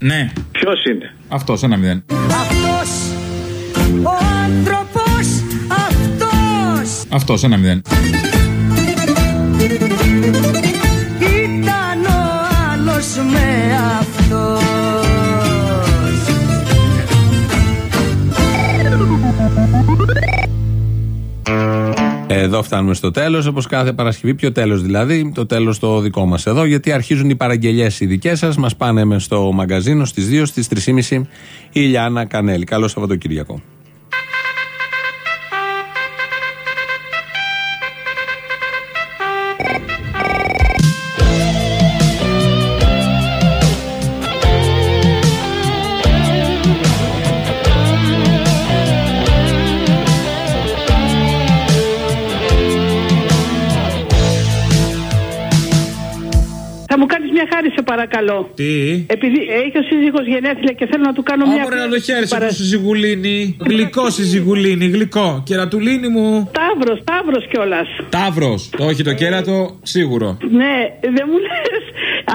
Ναι. Ποιος είναι; Αυτός, ένα μηδέν. Αυτός ο άνθρωπος αυτό, ένα μηδέν. Ήταν ο άλλος με αυτός Εδώ φτάνουμε στο τέλος, όπως κάθε Παρασκευή. Ποιο τέλος δηλαδή, το τέλος το δικό μας εδώ, γιατί αρχίζουν οι παραγγελίε οι δικές σας. Μας πάνε στο μαγκαζίνο στις 2, στις 3.30 η Ιλιάνα Κανέλη. Καλό Σαββατοκύριακο. Παρακαλώ. Τι; Επειδή έχει ο σύζυγος γενέθλια και θέλω να του κάνω μια. Ωραία, να το χέρι σου συζυγουλίνη. Γλυκό συζυγουλίνη, γλυκό. Κερατουλίνη μου. Ταύρο, ταύρο κιόλας. Ταύρο. Το όχι το κέρατο, σίγουρο. Ναι, δεν μου λες.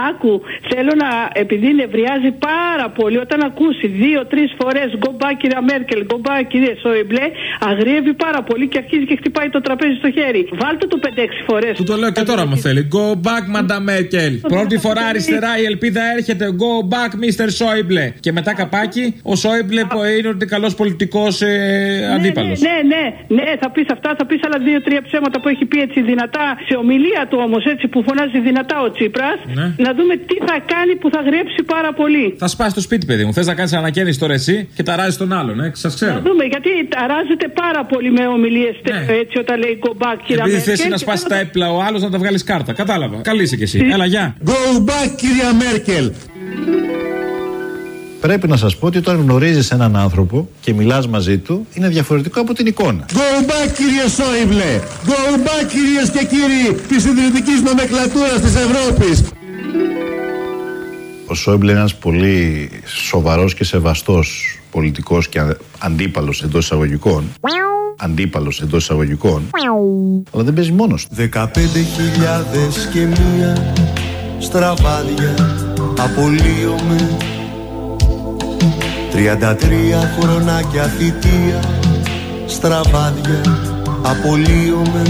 Άκου, θέλω να. Επειδή νευριάζει πάρα πολύ όταν ακούσει δύο-τρει φορές γκομπά κυρία Μέρκελ, γκομπά κυρία Σόιμπλε, αγριεύει πάρα πολύ και αρχίζει και χτυπάει το τραπέζι στο χέρι. Βάλτε το 5-6 φορές. Του το λέω και τώρα μου θέλει. Go back, Madame Μέρκελ. Πρώτη φορά αριστερά η ελπίδα έρχεται. Go back, Mr. Σόιμπλε. Και μετά καπάκι, ο Σόιμπλε που είναι ότι καλός πολιτικός ε, αντίπαλο. Ναι, ναι, ναι, ναι, θα πεις αυτά, θα πεις άλλα δύο-τρία ψέματα που έχει πει έτσι δυνατά. Σε ομιλία του όμως έτσι που φωνάζει δυνατά ο Τσίπρας. Ναι. Να δούμε τι θα κάνει που θα γρέψει πάρα πολύ. Θα σπάσει το σπίτι, παιδί μου. Θες να κάνεις ανακαίνιση τώρα εσύ και ταράζεις τον άλλον, ε, σας ξέρω. Να δούμε γιατί ταράζεται πάρα πολύ με ομιλίες ναι. έτσι όταν λέει go back, κύριε Επειδή θες να σπάσεις τα έπλα ο άλλος να τα βγάλεις κάρτα. Κατάλαβα. Καλή είσαι κι εσύ. Έλα, γεια. Go back, κυρία Μέρκελ. Πρέπει να σας πω ότι όταν γνωρίζεις έναν άνθρωπο και μιλάς μαζί του, είναι διαφορετικό από την εικόνα. Go back κύριε Σόιμπλε! Go back κυρίες και κύριοι της συντηρητική νομεκλατούρας της Ευρώπης! Ο Σόιμπλε είναι ένας πολύ σοβαρός και σεβαστός πολιτικός και αντίπαλος εντός εισαγωγικών. Αντίπαλος εντός εισαγωγικών. Αλλά δεν παίζει μόνος του. Δεκαπέντε χιλιάδες και μία στραβάδια απολύομαι. Τριάντα τρία χρονάκια θητεία στραβάδια απολύομαι.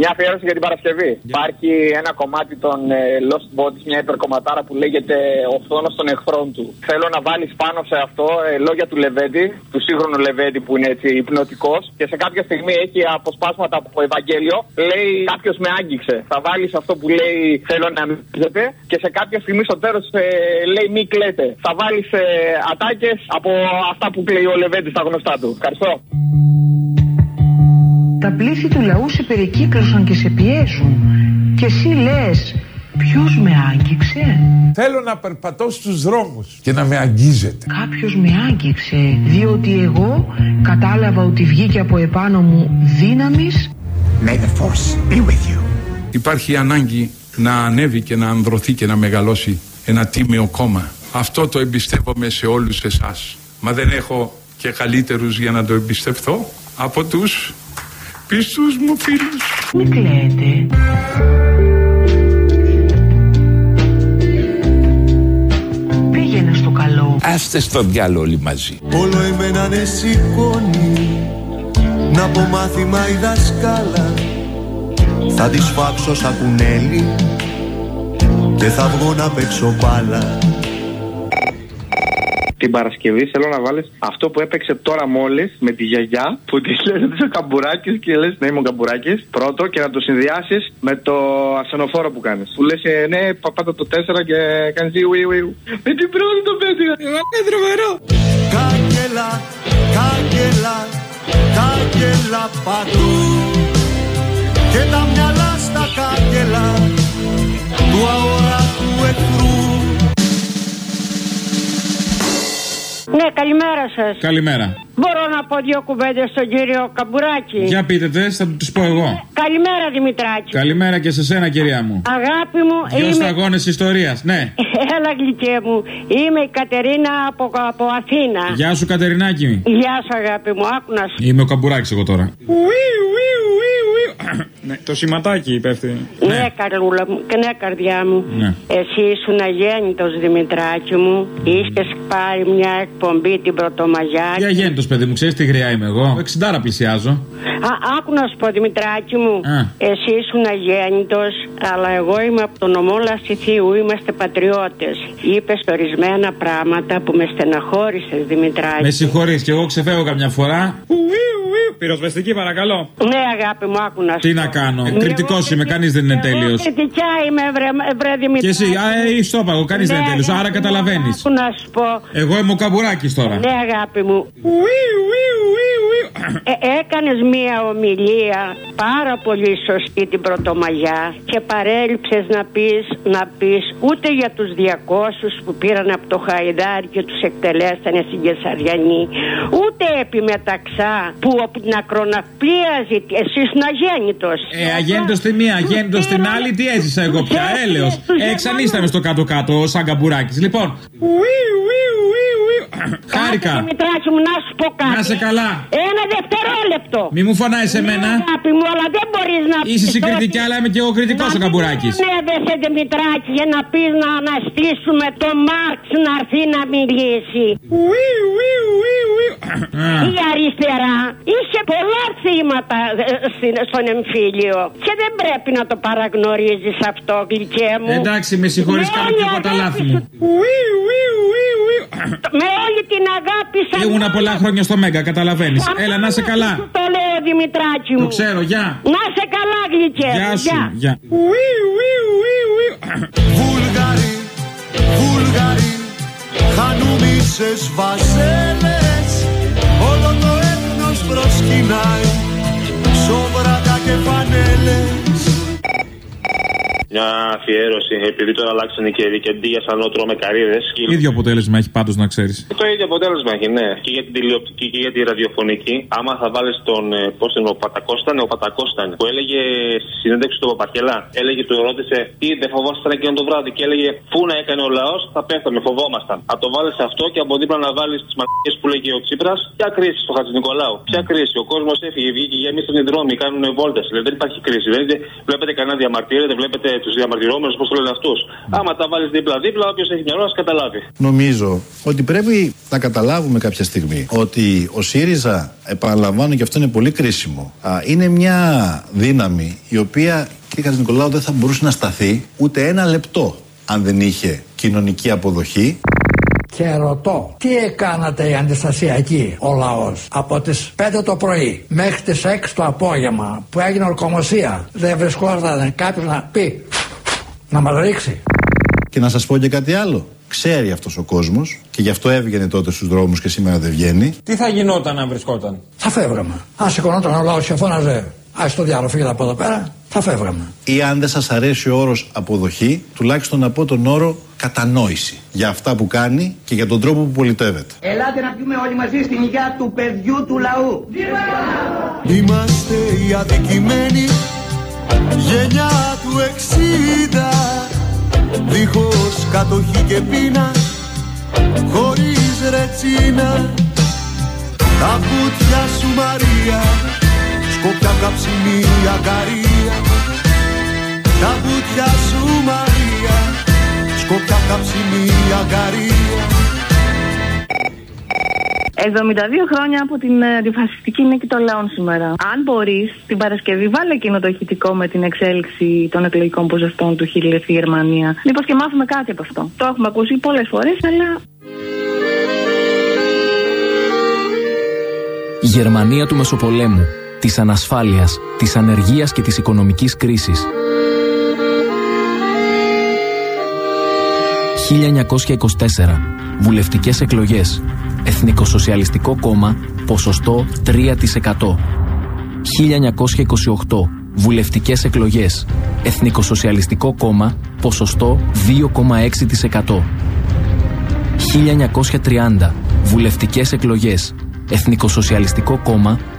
Μια αφιέρωση για την Παρασκευή. Υπάρχει ένα κομμάτι των ε, Lost Bodies, μια υπερκομματάρα που λέγεται Ο φθόνος των εχθρών του. Θέλω να βάλεις πάνω σε αυτό ε, λόγια του Λεβέντη, του σύγχρονου Λεβέντη που είναι έτσι υπνοτικός και σε κάποια στιγμή έχει αποσπάσματα από Ευαγγέλιο. Λέει Κάποιος με άγγιξε. Θα βάλεις αυτό που λέει Θέλω να μην και σε κάποια στιγμή στο τέλος ε, λέει Μη κλαίτε. Θα βάλεις ε, ατάκες από αυτά που λέει ο Λεβέντης στα γνωστά του. Ευχαριστώ. Τα πλήθη του λαού σε περικύκλωσαν και σε πιέζουν. Και εσύ λες, ποιος με άγγιξε; Θέλω να περπατώ στους δρόμους και να με αγγίζετε. Κάποιος με άγγιξε, διότι εγώ κατάλαβα ότι βγήκε από επάνω μου δύναμης. May the force be with you. Υπάρχει ανάγκη να ανέβει και να ανδρωθεί και να μεγαλώσει ένα τίμιο κόμμα. Αυτό το εμπιστεύομαι σε όλους εσάς. Μα δεν έχω και καλύτερους για να το εμπιστευθώ από τους πίστους μου φίλους. Μην κλαίτε. Πήγαινε στο καλό. Άστε στο διάλογο όλοι μαζί. Όλο εμένα ναι σηκώνει Να πω μάθημα η δασκάλα Θα τη φάξω σαν κουνέλι Και θα βγω να παίξω μπάλα την Παρασκευή θέλω να βάλεις αυτό που έπαιξε τώρα μόλις με τη γιαγιά που της λένε ότι είσαι ο καμπουράκι και λες ναι είμαι ο καμπουράκι. Πρώτο και να το συνδυάσεις με το ασθενοφόρο που κάνεις. Που λες «Ε, ναι, πάτα το 4 και κάνεις ιου ιου ιου. Με την πρώτη το πέτυχα. Εγώ είναι τρομερό. Κάγκελα, κάγκελα, κάγκελα παντού. Και τα μυαλά στα κάγκελα του αόρατου εχθρού. Ναι, καλημέρα σας. Καλημέρα. Μπορώ να πω δύο κουβέντες στον κύριο Καμπουράκη. Για πείτε τε, θα τους πω εγώ. Καλημέρα Δημητράκη. Καλημέρα και σε σένα, κυρία μου. Αγάπη μου, Δυο είμαι. σταγόνες ιστορίας, ναι. Έλα, γλυκέ μου. Είμαι η Κατερίνα από, από Αθήνα. Γεια σου, Κατερινάκη. Γεια σου, αγάπη μου. Άκου να σου. Είμαι ο Καμπουράκης εγώ τώρα. Ναι, το σηματάκι υπεύθυνο. Ναι, ναι, καρδούλα μου, ναι, καρδιά μου. Ναι. Εσύ ήσουν αγέννητος Δημητράκη μου. Είχες πάρει μια εκπομπή την Πρωτομαγιά. Για αγέννητος, παιδί μου, ξέρεις τι γριά είμαι εγώ; 60 πλησιάζω. Α, άκου να σου πω, Δημητράκη μου. Εσύ ήσουν αγέννητος, αλλά εγώ είμαι από τον νομό Λασιθίου. Είμαστε πατριώτες. Είπες ορισμένα πράγματα που με στεναχώρησες, Δημητράκη. Με συγχωρείς και εγώ ξεφεύγω καμιά φορά. Πυροσβεστική, παρακαλώ. Ναι, αγάπη μου, άκου να σου Τι να κάνω. Κριτικός είμαι, κανείς δεν είναι τέλειος. Κριτικά είμαι, βρε, βρε Δημητράκη. Και εσύ, α, ε, στο παγο, κανείς δεν είναι Ναι, τέλειος. Άρα αγάπη μου, καταλαβαίνεις. Άκου να σου πω. Εγώ είμαι ο Καμπουράκης τώρα. Ναι, αγάπη μου. Ε, έκανες μία ομιλία πάρα πολύ σωστή την Πρωτομαγιά και παρέλειψες να πεις, να πεις ούτε για τους 200 που πήραν από το Χαϊδάρι και τους εκτελέσανε στην Κεσαριανή ούτε επί μεταξά που από την ακροναυπλίαζε εσύ ήσουν αγέννητος Ε, αγέννητος στη μία, αγέννητος στην άλλη, τι έζησα εγώ πια. Έλεος. Ε, Εξανίσταμε στο κάτω-κάτω, σαν καμπουράκι. Λοιπόν. Χάρηκα. Δημητράκη μου να σου πω κάτι Να σε καλά. Ένα δευτερόλεπτο Μη μου φωνάεις εμένα. Ναι, αγάπη μου, αλλά δεν μπορείς να Είσαι πεις συγκριτική, ότι- αλλά είμαι και εγώ κριτικός ο Καμπουράκης. Ανέβεσαι Δημητράκη για να πεις να αναστήσουμε το Μάρξ να έρθει να μιλήσει. Η αριστερά είχε πολλά θύματα ε, στην- στον εμφύλιο και δεν πρέπει να το παραγνωρίζεις αυτό γλυκέ μου. Εντάξει, με συγχωρείς, Με κάνω όλη και εγώ τα αγάπη λάθη σου- μου. Με όλη την αγάπη σαν Ήμουνα πολλά χρόνια στο Μέγκα, καταλαβαίνεις. Έλα, να σε καλά. το λέω Δημητράκη μου. Το ξέρω, γεια. Να σε καλά γλυκέ. Γεια σου, γεια. Βούλγαροι, Βούλγαροι Χανούμισες βασέλες Όλο το έθνος προσκυνάει Σόβρακα και φανέλες Μια αφιέρωση, επειδή τώρα αλλάξαν οι καιροί και αντί για σανό τρώμε καρύδε. ίδιο αποτέλεσμα έχει πάντως να ξέρεις. Το ίδιο αποτέλεσμα έχει, ναι. Και για την τηλεοπτική και για τη ραδιοφωνική. Άμα θα βάλεις τον. Ε, Πώς είναι, ο Πατακώσταν, ο Πατακώσταν. Που έλεγε στη συνέντευξη του Παπακελά. Έλεγε, του ρώτησε, τι δεν φοβόσασταν εκείνο το βράδυ. Και έλεγε, Πού να έκανε ο λαός, θα πέθαμε, φοβόμασταν. Θα το βάλεις αυτό και από δίπλα να βάλεις τις μαρτυρίε που λέγει ο Τσίπρας. Ποια κρίση στο Χατζη Νικολάου. Ποια κρίση. Ο κόσμος έφυγε, βγήκε, γεμίσαν οι δρόμοι, κάνουν βόλτες. Δηλαδή δεν υπάρχει κρίση. Δεν βλέπετε κανένα διαμαρτύρια, δεν βλέπετε τους διαμαρτυρόμενους, πώς το λένε αυτούς. Άμα τα βάλεις δίπλα-δίπλα, όποιος έχει μυαλό να καταλάβει. Νομίζω ότι πρέπει να καταλάβουμε κάποια στιγμή ότι ο ΣΥΡΙΖΑ, επαναλαμβάνω και αυτό είναι πολύ κρίσιμο, είναι μια δύναμη η οποία, κύριε Νικολάου, δεν θα μπορούσε να σταθεί ούτε ένα λεπτό αν δεν είχε κοινωνική αποδοχή. Και ρωτώ, τι έκανατε οι αντιστασιακοί, ο λαός, από τις 5 το πρωί μέχρι τις 6 το απόγευμα που έγινε ορκομοσία; Δεν βρισκόταν κάποιος να πει να μας ρίξει. Και να σας πω και κάτι άλλο. Ξέρει αυτός ο κόσμος και γι' αυτό έβγαινε τότε στους δρόμους και σήμερα δεν βγαίνει. Τι θα γινόταν αν βρισκόταν; Θα φεύγαμε. Αν σηκωνόταν ο λαός και φώναζε, Α το διάλογο, φύγετε από εδώ πέρα, θα φεύγαμε. Ή αν δεν σας αρέσει ο όρος αποδοχή, τουλάχιστον να πω τον όρο κατανόηση για αυτά που κάνει και για τον τρόπο που πολιτεύεται. Ελάτε να πιούμε όλοι μαζί στην υγεία του παιδιού του λαού. Είμαστε οι αδικημένοι γενιά του εξήντα δίχως κατοχή και πείνα χωρίς ρετσίνα τα βουτιά σου Μαρία σκόπια καψιμί αγκαρία τα βουτιά σου Μαρία σκόπια καψιμί αγκαρία 72 χρόνια από την ε, αντιφασιστική νίκη των λαών σήμερα. Αν μπορείς, την Παρασκευή βάλε εκείνο το ηχητικό με την εξέλιξη των εκλογικών ποσοστών του Χίλιε στη Γερμανία. Μήπως και μάθουμε κάτι από αυτό. Το έχουμε ακούσει πολλές φορές, αλλά. Η Γερμανία του Μεσοπολέμου, της ανασφάλειας, της ανεργίας και της οικονομικής κρίσης. 1924. Βουλευτικές εκλογές. Εθνικοσοσιαλιστικό κόμμα, ποσοστό 3%. 1928. Βουλευτικές εκλογές. Εθνικοσοσιαλιστικό κόμμα, ποσοστό 2,6%. 1930. Βουλευτικές εκλογές. Εθνικοσοσιαλιστικό κόμμα,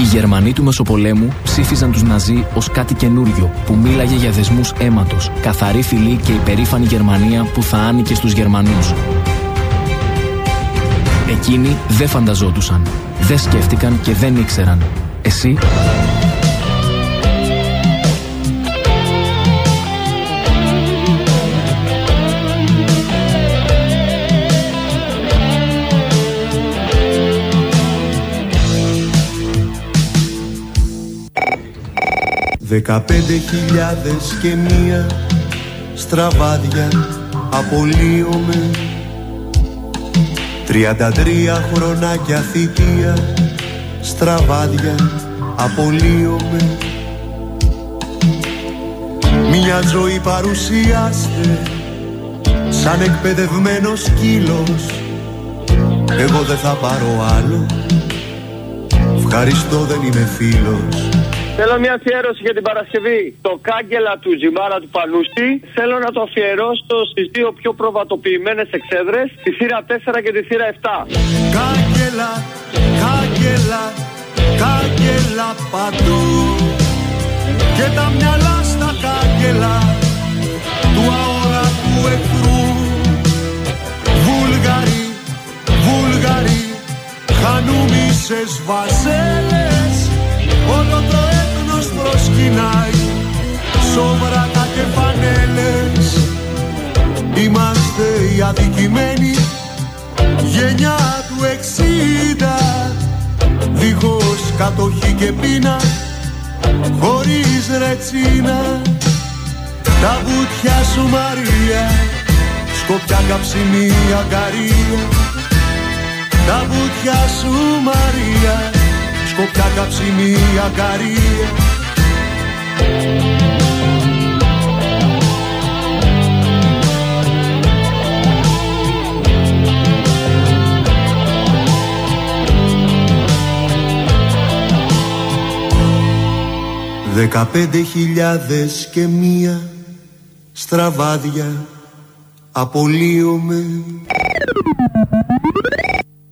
Οι Γερμανοί του Μεσοπολέμου ψήφιζαν τους Ναζί ως κάτι καινούριο που μίλαγε για δεσμούς αίματος, καθαρή φυλή και υπερήφανη Γερμανία που θα άνοικε στους Γερμανούς. Εκείνοι δεν φανταζόντουσαν, δεν σκέφτηκαν και δεν ήξεραν. Εσύ; 15.000 και μία στραβάδια απολύομαι. 33 χρονάκια θητεία στραβάδια απολύομαι. Μια ζωή παρουσιάστε σαν εκπαιδευμένος σκύλος. Εγώ δεν θα πάρω άλλο. Ευχαριστώ δεν είμαι φίλος Θέλω μια αφιέρωση για την Παρασκευή. Το κάγκελα του Τζιμάρα του Πανούστη θέλω να το αφιερώσω στις δύο πιο προβατοποιημένες εξέδρες, τη θύρα 4 και τη θύρα 7. Κάγκελα, κάγκελα, κάγκελα παντού. και τα μυαλά στα κάγκελα του αόρατου εχθρού Βούλγαροι, Βούλγαροι χανούμισες βαζέλες όλο το έθνος προσκυνάει. Σόβρατα και φανέλες Είμαστε οι αδικημένοι. Γενιά του εξήντα. Δίχως κατοχή και πείνα. Χωρίς ρετσίνα. Τα βουτιά σου Μαρία. Σκοπιά καψιμή αγκαρία. Τα βουτιά σου Μαρία. Σκοπιά καψιμή αγκαρία Δεκαπέντε χιλιάδες και μία στραβάδια απολύομαι